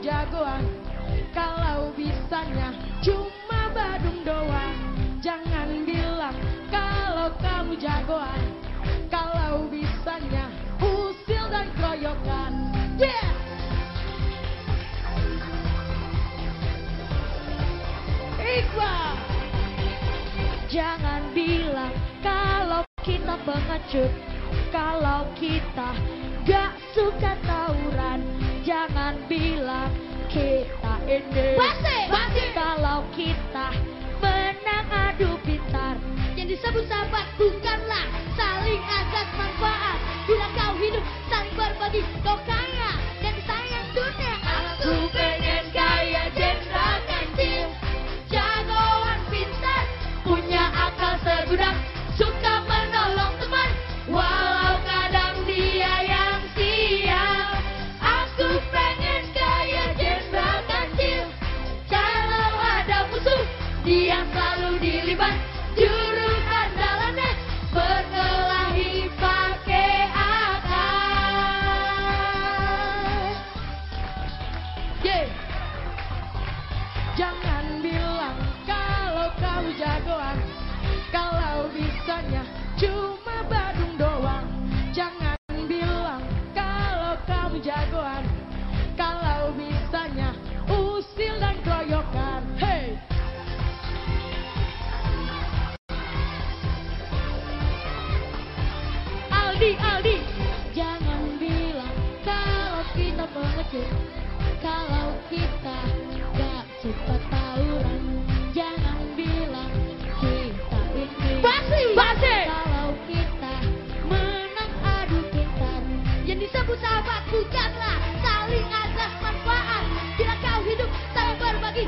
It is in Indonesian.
jagoan. Kalau bisanya cuma badung doang. Jangan bilang kalau kamu jagoan. Kalau bisanya usil dan keroyokan Yeah! Iqbal! Jangan bilang kalau kita pengecut. Kalau kita gak suka tawuran jangan bilang kita ini pasti kalau kita 你哩不 Aldi, Jangan bilang kalau kita pengecut. Kalau kita gak cepat tawuran Jangan bilang kita ini. Basi, basi. Kalau kita menang adu kita Yang disebut sahabat. Bukanlah saling azas manfaat. Bila kau hidup saling berbagi